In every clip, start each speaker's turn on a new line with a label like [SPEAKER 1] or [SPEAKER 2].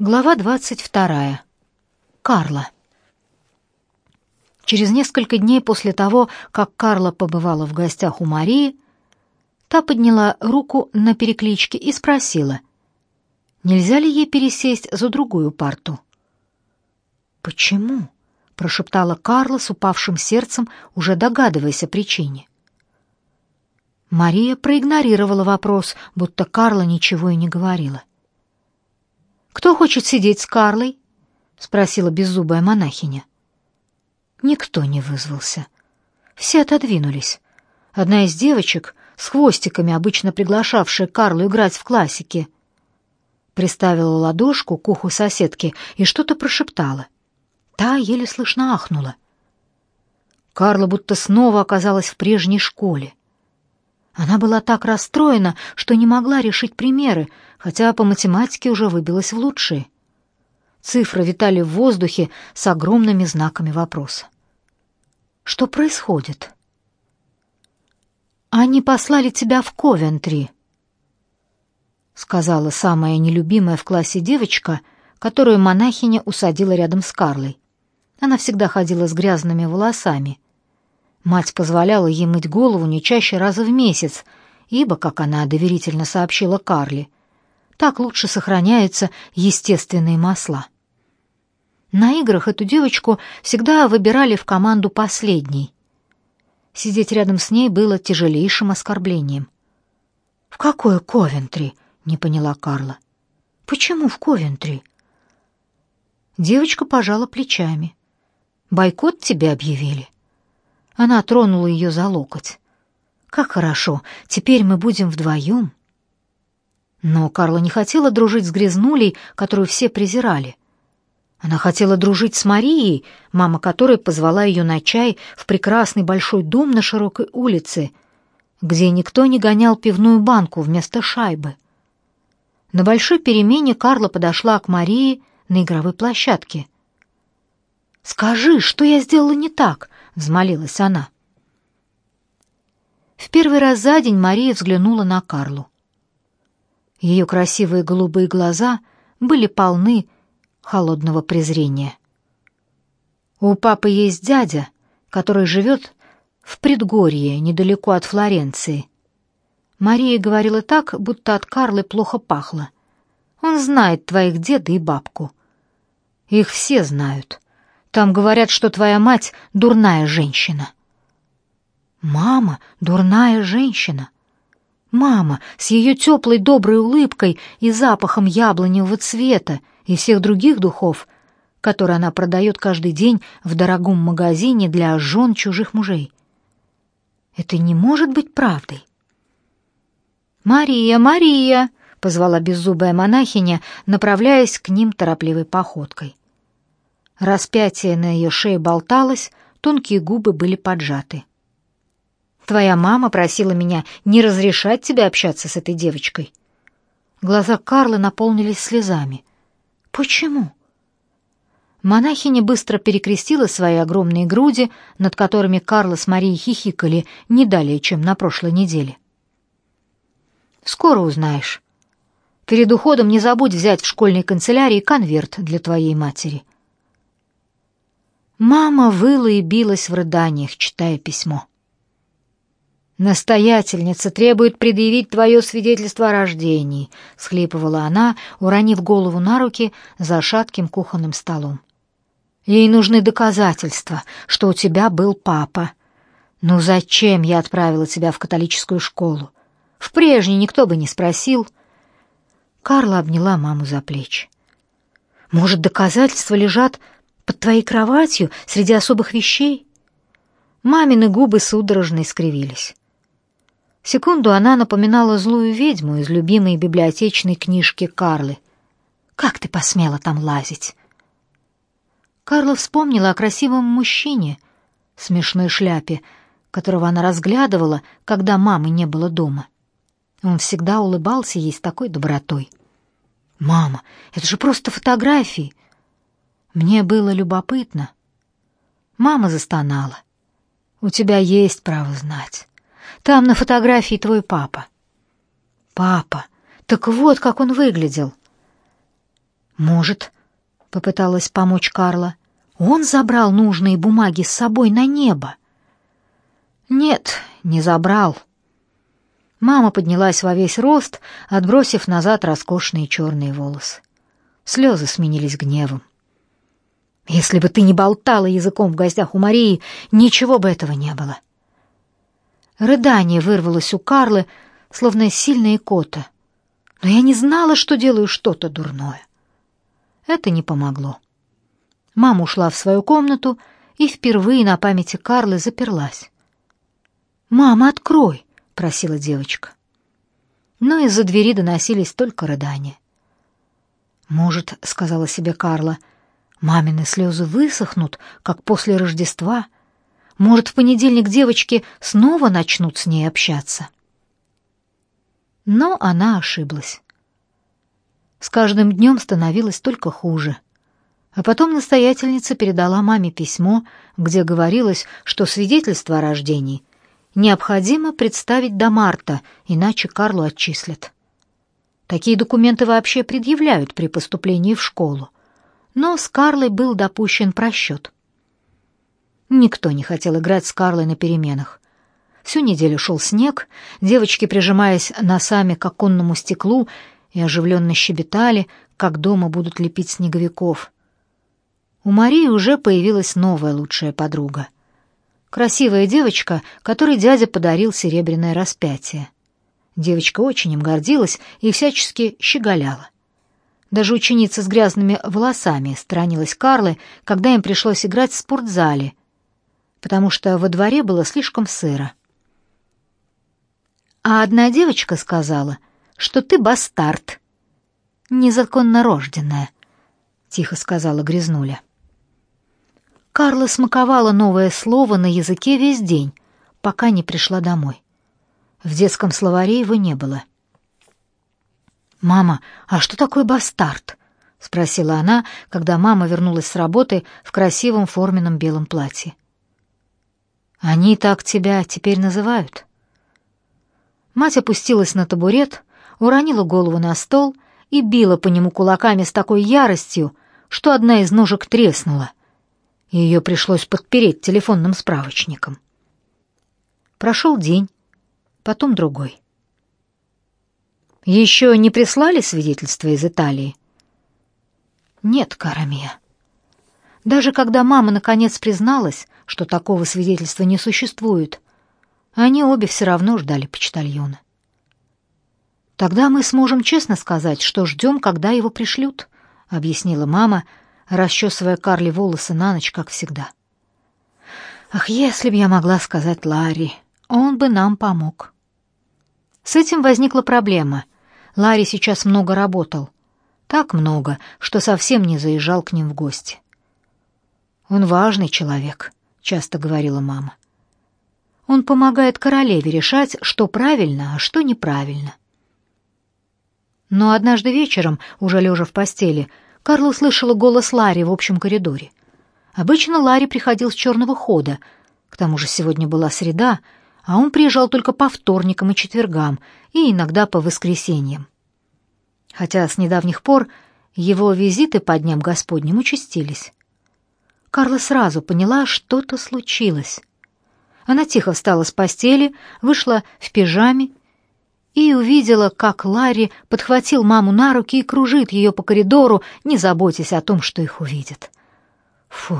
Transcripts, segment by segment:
[SPEAKER 1] Глава двадцать вторая. Карла. Через несколько дней после того, как Карла побывала в гостях у Марии, та подняла руку на перекличке и спросила, нельзя ли ей пересесть за другую парту. «Почему?» — прошептала Карла с упавшим сердцем, уже догадываясь о причине. Мария проигнорировала вопрос, будто Карла ничего и не говорила. Кто хочет сидеть с Карлой? спросила беззубая монахиня. Никто не вызвался. Все отодвинулись. Одна из девочек с хвостиками, обычно приглашавшая Карлу играть в классики, приставила ладошку к уху соседки и что-то прошептала. Та еле слышно ахнула. Карла будто снова оказалась в прежней школе. Она была так расстроена, что не могла решить примеры, хотя по математике уже выбилась в лучшие. Цифры витали в воздухе с огромными знаками вопроса. Что происходит? Они послали тебя в Ковентри, сказала самая нелюбимая в классе девочка, которую монахиня усадила рядом с Карлой. Она всегда ходила с грязными волосами. Мать позволяла ей мыть голову не чаще раза в месяц, ибо, как она доверительно сообщила Карли, так лучше сохраняются естественные масла. На играх эту девочку всегда выбирали в команду последней. Сидеть рядом с ней было тяжелейшим оскорблением. «В какое Ковентри?» — не поняла Карла. «Почему в Ковентри?» Девочка пожала плечами. «Бойкот тебе объявили?» Она тронула ее за локоть. «Как хорошо, теперь мы будем вдвоем». Но Карла не хотела дружить с Грязнулей, которую все презирали. Она хотела дружить с Марией, мама которой позвала ее на чай в прекрасный большой дом на широкой улице, где никто не гонял пивную банку вместо шайбы. На большой перемене Карла подошла к Марии на игровой площадке. «Скажи, что я сделала не так?» взмолилась она. В первый раз за день Мария взглянула на Карлу. Ее красивые голубые глаза были полны холодного презрения. У папы есть дядя, который живет в предгорье, недалеко от Флоренции. Мария говорила так, будто от Карлы плохо пахло. Он знает твоих деда и бабку. Их все знают. Там говорят, что твоя мать дурная женщина. Мама, дурная женщина. Мама с ее теплой доброй улыбкой и запахом яблоневого цвета и всех других духов, которые она продает каждый день в дорогом магазине для жен чужих мужей. Это не может быть правдой. «Мария, Мария!» — позвала беззубая монахиня, направляясь к ним торопливой походкой. Распятие на ее шее болталось, тонкие губы были поджаты. Твоя мама просила меня не разрешать тебе общаться с этой девочкой. Глаза Карлы наполнились слезами. Почему? Монахиня быстро перекрестила свои огромные груди, над которыми Карла с Марией хихикали не далее, чем на прошлой неделе. Скоро узнаешь. Перед уходом не забудь взять в школьной канцелярии конверт для твоей матери. Мама выла и билась в рыданиях, читая письмо. Настоятельница требует предъявить твое свидетельство о рождении, схлипывала она, уронив голову на руки за шатким кухонным столом. Ей нужны доказательства, что у тебя был папа. Ну зачем я отправила тебя в католическую школу? В прежней никто бы не спросил. Карла обняла маму за плечи. Может, доказательства лежат под твоей кроватью среди особых вещей?» Мамины губы судорожно искривились. Секунду она напоминала злую ведьму из любимой библиотечной книжки Карлы. «Как ты посмела там лазить?» Карла вспомнила о красивом мужчине в смешной шляпе, которого она разглядывала, когда мамы не было дома. Он всегда улыбался ей с такой добротой. «Мама, это же просто фотографии. Мне было любопытно. Мама застонала. У тебя есть право знать. Там на фотографии твой папа. Папа. Так вот, как он выглядел. Может, попыталась помочь Карла. Он забрал нужные бумаги с собой на небо. Нет, не забрал. Мама поднялась во весь рост, отбросив назад роскошные черные волосы. Слезы сменились гневом. Если бы ты не болтала языком в гостях у Марии, ничего бы этого не было. Рыдание вырвалось у Карлы, словно сильная икота. Но я не знала, что делаю что-то дурное. Это не помогло. Мама ушла в свою комнату и впервые на памяти Карлы заперлась. «Мама, открой!» — просила девочка. Но из-за двери доносились только рыдания. «Может, — сказала себе Карла, — мамины слезы высохнут, как после Рождества. Может, в понедельник девочки снова начнут с ней общаться». Но она ошиблась. С каждым днем становилось только хуже. А потом настоятельница передала маме письмо, где говорилось, что свидетельство о рождении необходимо представить до марта, иначе Карлу отчислят. Такие документы вообще предъявляют при поступлении в школу. Но с Карлой был допущен просчет. Никто не хотел играть с Карлой на переменах. Всю неделю шел снег, девочки, прижимаясь носами к оконному стеклу, и оживленно щебетали, как дома будут лепить снеговиков. У Марии уже появилась новая лучшая подруга. Красивая девочка, которой дядя подарил серебряное распятие. Девочка очень им гордилась и всячески щеголяла. Даже ученица с грязными волосами странилась Карлы, когда им пришлось играть в спортзале, потому что во дворе было слишком сыро. А одна девочка сказала, что ты бастард, незаконно рожденная, — тихо сказала Грязнуля. Карла смаковала новое слово на языке весь день, пока не пришла домой. В детском словаре его не было. «Мама, а что такое бастард?» — спросила она, когда мама вернулась с работы в красивом форменном белом платье. «Они так тебя теперь называют?» Мать опустилась на табурет, уронила голову на стол и била по нему кулаками с такой яростью, что одна из ножек треснула ее пришлось подпереть телефонным справочником. Прошел день, потом другой. Еще не прислали свидетельства из Италии? Нет, Карамия. Даже когда мама наконец призналась, что такого свидетельства не существует, они обе все равно ждали почтальона. Тогда мы сможем честно сказать, что ждем, когда его пришлют, объяснила мама, расчесывая Карли волосы на ночь, как всегда. Ах, если б я могла сказать Ларри, он бы нам помог. С этим возникла проблема. Ларри сейчас много работал. Так много, что совсем не заезжал к ним в гости. Он важный человек, часто говорила мама. Он помогает королеве решать, что правильно, а что неправильно. Но однажды вечером, уже лежа в постели, Карла услышала голос Ларри в общем коридоре. Обычно Ларри приходил с черного хода, к тому же сегодня была среда, а он приезжал только по вторникам и четвергам, и иногда по воскресеньям. Хотя с недавних пор его визиты по дням Господним участились. Карла сразу поняла, что-то случилось. Она тихо встала с постели, вышла в пижаме и увидела, как Ларри подхватил маму на руки и кружит ее по коридору, не заботясь о том, что их увидят. Фу.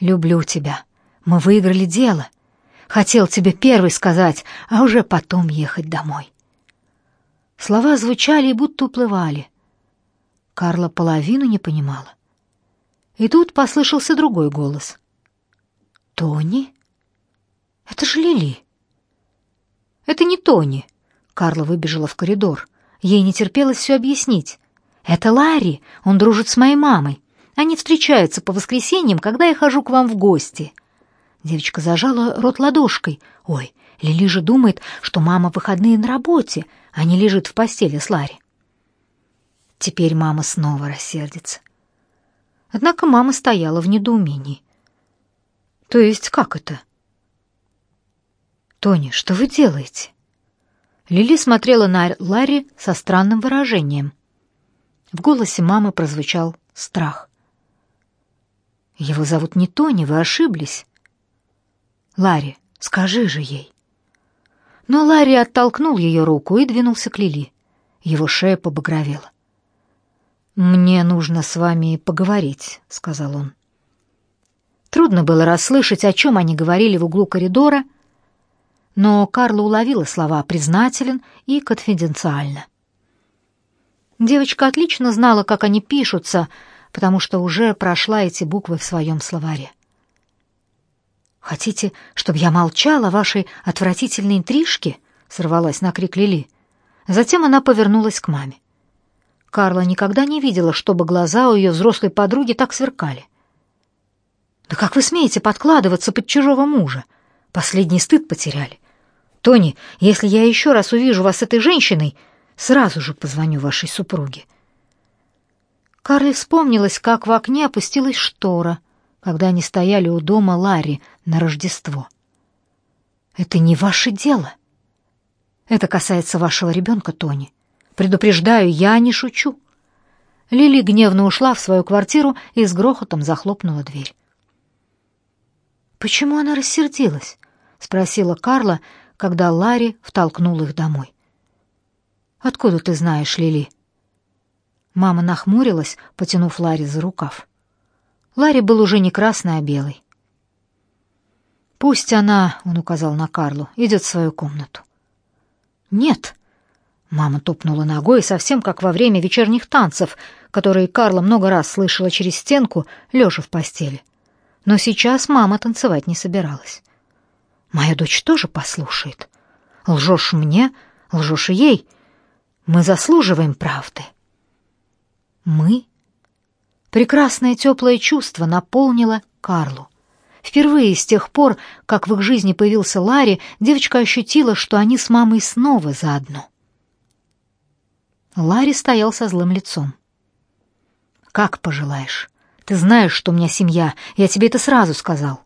[SPEAKER 1] Люблю тебя. Мы выиграли дело. Хотел тебе первый сказать, а уже потом ехать домой. Слова звучали и будто уплывали. Карла половину не понимала. И тут послышался другой голос. Тони? Это же Лили. Это не Тони. Карла выбежала в коридор. Ей не терпелось все объяснить. Это Ларри, он дружит с моей мамой. Они встречаются по воскресеньям, когда я хожу к вам в гости. Девочка зажала рот ладошкой. Ой, Лили же думает, что мама в выходные на работе, а не лежит в постели с Ларри. Теперь мама снова рассердится. Однако мама стояла в недоумении. То есть как это? «Тони, что вы делаете?» Лили смотрела на Ларри со странным выражением. В голосе мамы прозвучал страх. Его зовут не Тони, вы ошиблись. Ларри, скажи же ей. Но Ларри оттолкнул ее руку и двинулся к Лили. Его шея побагровела. «Мне нужно с вами поговорить», — сказал он. Трудно было расслышать, о чем они говорили в углу коридора, но Карла уловила слова «признателен» и «конфиденциально». Девочка отлично знала, как они пишутся, потому что уже прошла эти буквы в своем словаре. «Хотите, чтобы я молчала о вашей отвратительной интрижке?» — сорвалась на крик Лили. Затем она повернулась к маме. Карла никогда не видела, чтобы глаза у ее взрослой подруги так сверкали. «Да как вы смеете подкладываться под чужого мужа? Последний стыд потеряли. Тони, если я еще раз увижу вас с этой женщиной, сразу же позвоню вашей супруге». Карле вспомнилось, как в окне опустилась штора, когда они стояли у дома Ларри на Рождество. «Это не ваше дело. Это касается вашего ребенка, Тони. Предупреждаю, я не шучу. Лили гневно ушла в свою квартиру и с грохотом захлопнула дверь. Почему она рассердилась? спросила Карла, когда Ларри втолкнул их домой. Откуда ты знаешь, Лили? Мама нахмурилась, потянув Ларри за рукав. Ларри был уже не красный, а белый. Пусть она, он указал на Карлу, идет в свою комнату. Нет, Мама топнула ногой, совсем как во время вечерних танцев, которые Карла много раз слышала через стенку, лежа в постели. Но сейчас мама танцевать не собиралась. Моя дочь тоже послушает. Лжешь мне, лжешь и ей. Мы заслуживаем правды. Мы? Прекрасное теплое чувство наполнило Карлу. Впервые с тех пор, как в их жизни появился Ларри, девочка ощутила, что они с мамой снова заодно. Ларри стоял со злым лицом. «Как пожелаешь. Ты знаешь, что у меня семья. Я тебе это сразу сказал».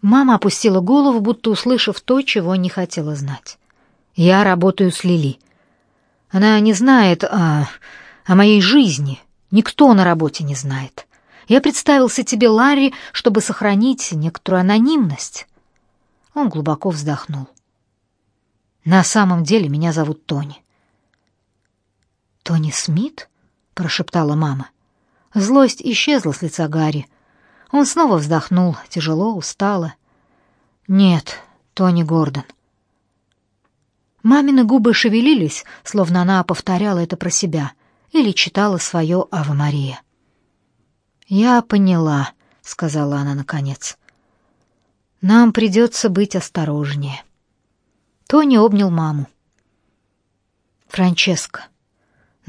[SPEAKER 1] Мама опустила голову, будто услышав то, чего не хотела знать. «Я работаю с Лили. Она не знает о, о моей жизни. Никто на работе не знает. Я представился тебе, Ларри, чтобы сохранить некоторую анонимность». Он глубоко вздохнул. «На самом деле меня зовут Тони. «Тони Смит?» — прошептала мама. Злость исчезла с лица Гарри. Он снова вздохнул, тяжело, устало. «Нет, Тони Гордон». Мамины губы шевелились, словно она повторяла это про себя или читала свое «Ave Мария». «Я поняла», — сказала она наконец. «Нам придется быть осторожнее». Тони обнял маму. «Франческо,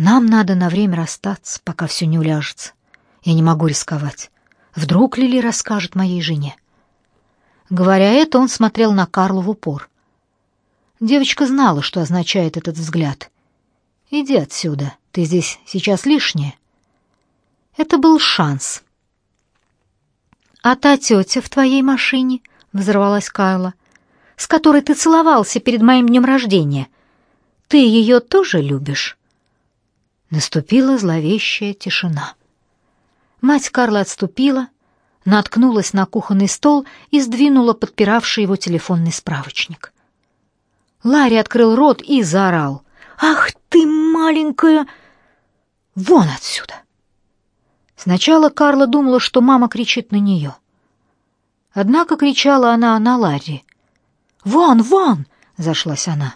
[SPEAKER 1] нам надо на время расстаться, пока все не уляжется. Я не могу рисковать. Вдруг Лили расскажет моей жене. Говоря это, он смотрел на Карлу в упор. Девочка знала, что означает этот взгляд. «Иди отсюда, ты здесь сейчас лишняя». Это был шанс. «А та тетя в твоей машине?» — взорвалась Карла. «С которой ты целовался перед моим днем рождения. Ты ее тоже любишь?» Наступила зловещая тишина. Мать Карла отступила, наткнулась на кухонный стол и сдвинула подпиравший его телефонный справочник. Ларри открыл рот и заорал. «Ах ты, маленькая! Вон отсюда!» Сначала Карла думала, что мама кричит на нее. Однако кричала она на Ларри. «Вон, вон!» — зашлась она.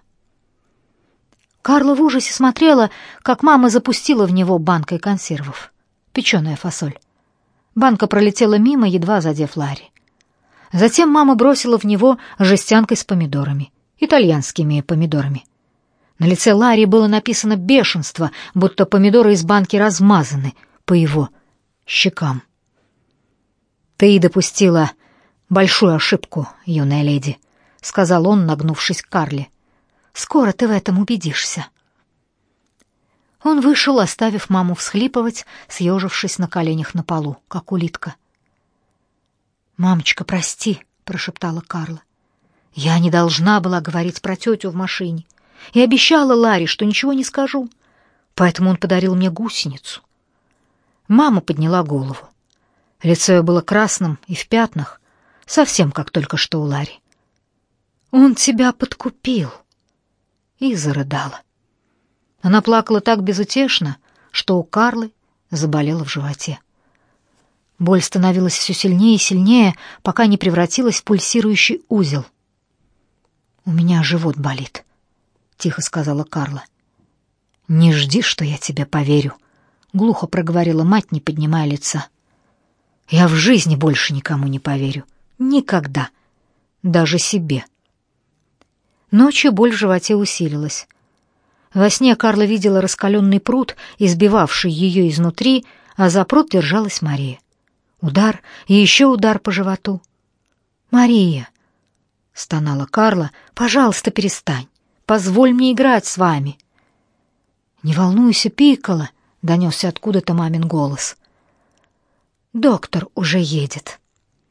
[SPEAKER 1] Карла в ужасе смотрела, как мама запустила в него банкой консервов. Печеная фасоль. Банка пролетела мимо, едва задев Ларри. Затем мама бросила в него жестянкой с помидорами, итальянскими помидорами. На лице Ларри было написано бешенство, будто помидоры из банки размазаны по его щекам. «Ты допустила большую ошибку, юная леди», — сказал он, нагнувшись к Карле. Скоро ты в этом убедишься. Он вышел, оставив маму всхлипывать, съежившись на коленях на полу, как улитка. «Мамочка, прости», — прошептала Карла. «Я не должна была говорить про тетю в машине. И обещала Ларе, что ничего не скажу. поэтому он подарил мне гусеницу. Мама подняла голову. Лицо ее было красным и в пятнах, совсем как только что у Ларри. Он тебя подкупил. И зарыдала. Она плакала так безутешно, что у Карлы заболело в животе. Боль становилась все сильнее и сильнее, пока не превратилась в пульсирующий узел. «У меня живот болит», — тихо сказала Карла. «Не жди, что я тебе поверю», — глухо проговорила мать, не поднимая лица. «Я в жизни больше никому не поверю. Никогда. Даже себе». Ночью боль в животе усилилась. Во сне Карла видела раскаленный пруд, избивавший ее изнутри, а за пруд держалась Мария. Удар и еще удар по животу. «Мария!» — стонала Карла. «Пожалуйста, перестань. Позволь мне играть с вами». «Не волнуйся, Пикколо!» — донесся откуда-то мамин голос. «Доктор уже едет».